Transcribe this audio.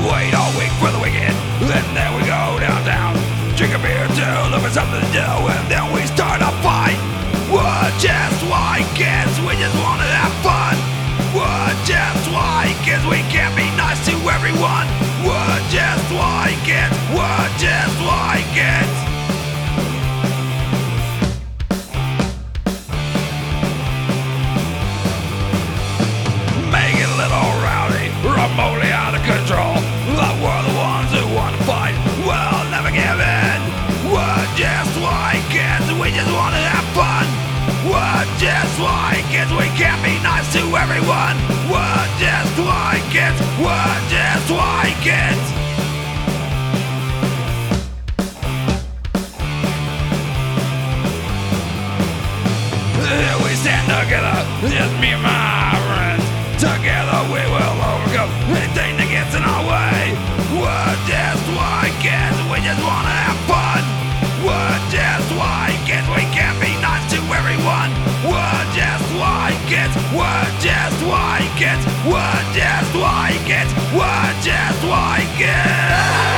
Wait all week for the weekend, then we go downtown. Drink a beer to look for something to do, and then we start a fight. We're just like kids, we just wanna have fun. We're just like kids, we can't be nice to everyone. We're just like kids, like kids, we just want to have fun. We're just like kids, we can't be nice to everyone. We're just like kids, we're just like kids. Here we stand together, just me and my like kids, we're just like kids, we're just like kids.